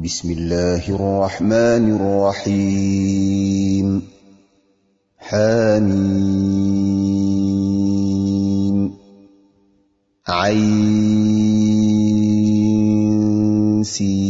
بسم الله الرحمن الرحيم حميم عين سين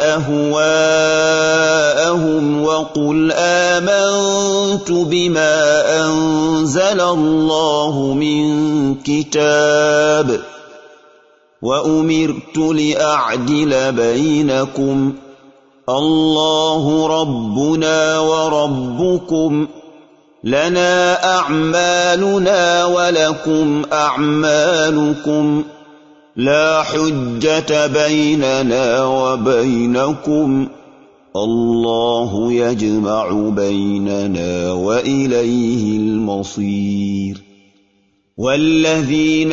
أهواءهم وقل آمنت بما أنزل الله من كتاب وأمرت لأعدل بينكم الله ربنا وربكم لنا أعمالنا ولكم أعمالكم لا حجة بيننا وبينكم. الله يجمع بيننا وإليه المصير. والذين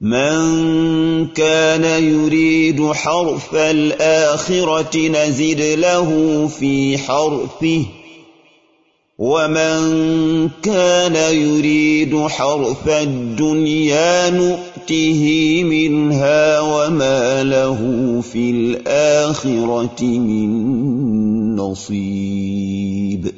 من كان يريد حرف الآخرة نزد له في حرفه ومن كان يريد حرف الدنيا نؤته منها وما له في الآخرة من نصيب.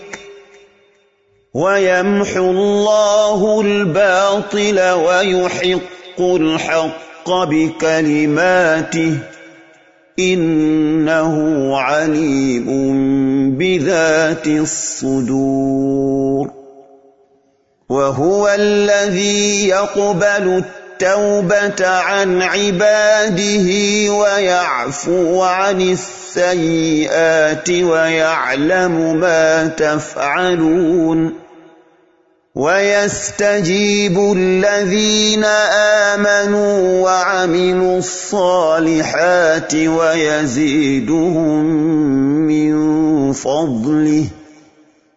ويمحو الله الباطل ويحق الحق بكلماته إنه عليم بذات الصدور. وهو الذي يقبل التوبة عن عباده ويعفو عن السيئات ويعلم ما تفعلون ويستجيب الذين آمنوا وعملوا الصالحات ويزيدهم من فضله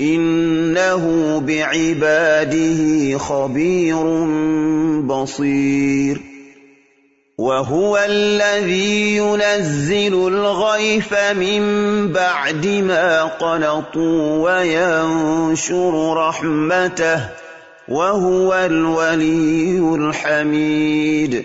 إنه بعباده خبير بصير. وهو الذي ينزل الغيث من بعد ما قنطوا وينشر رحمته وهو الولي الحميد.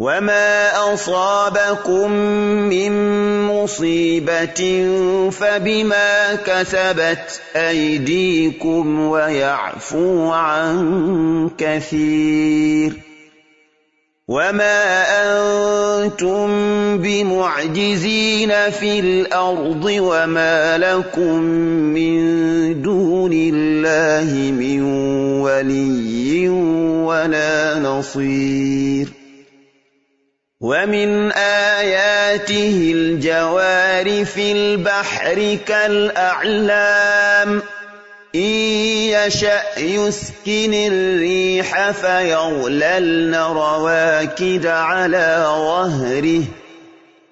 وما أصابكم من مصيبة فبما كسبت أيديكم ويعفو عن كثير وما أنتم بمعجزين في الأرض وما لكم من دون الله من ولي ولا نصير ومن آياته الجوار في البحر كالأعلام. إن يشأ يسكن الريح فيغللن رواكد على ظهره.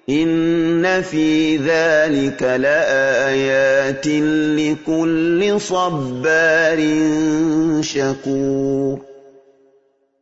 إن في ذلك لآيات لكل صبار شكور.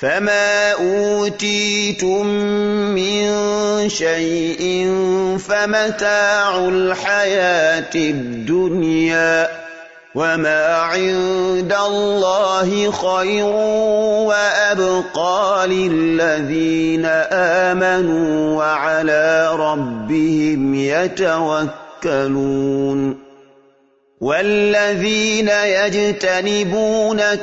فما أوتيتم من شيء فمتاع الحياة الدنيا وما عند الله خير وأبقى للذين آمنوا وعلى ربهم يتوكلون والذين يجتنبون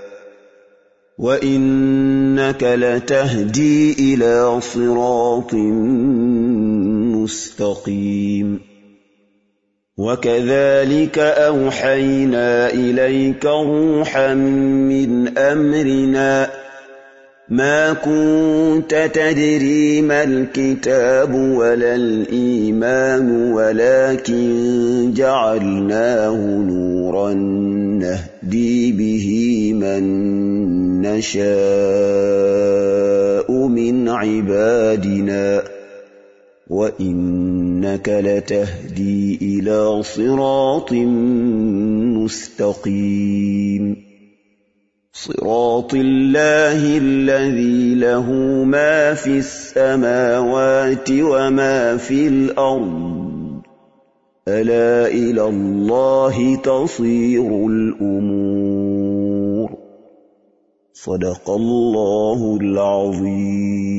وَإِنَّكَ لَتَهْدِي إِلَىٰ صِرَاطٍ مُّسْتَقِيمٍ وَكَذَٰلِكَ أَوْحَيْنَا إِلَيْكَ رُوحًا مِّنْ أَمْرِنَا مَا كُنتَ تَدْرِي مَا الْكِتَابُ وَلَا الْإِيمَانُ وَلَٰكِن جَعَلْنَاهُ نُورًا نَّهْدِي بِهِ مَن نَّشَاءُ مِنْ عِبَادِنَا ۚ وَإِنَّكَ لَتَهْدِي إِلَىٰ صِرَاطٍ مُّسْتَقِيمٍ. صراط الله الذي له ما في السماوات وما في الأرض. ألا إلى الله تصير الأمور. صدق الله العظيم.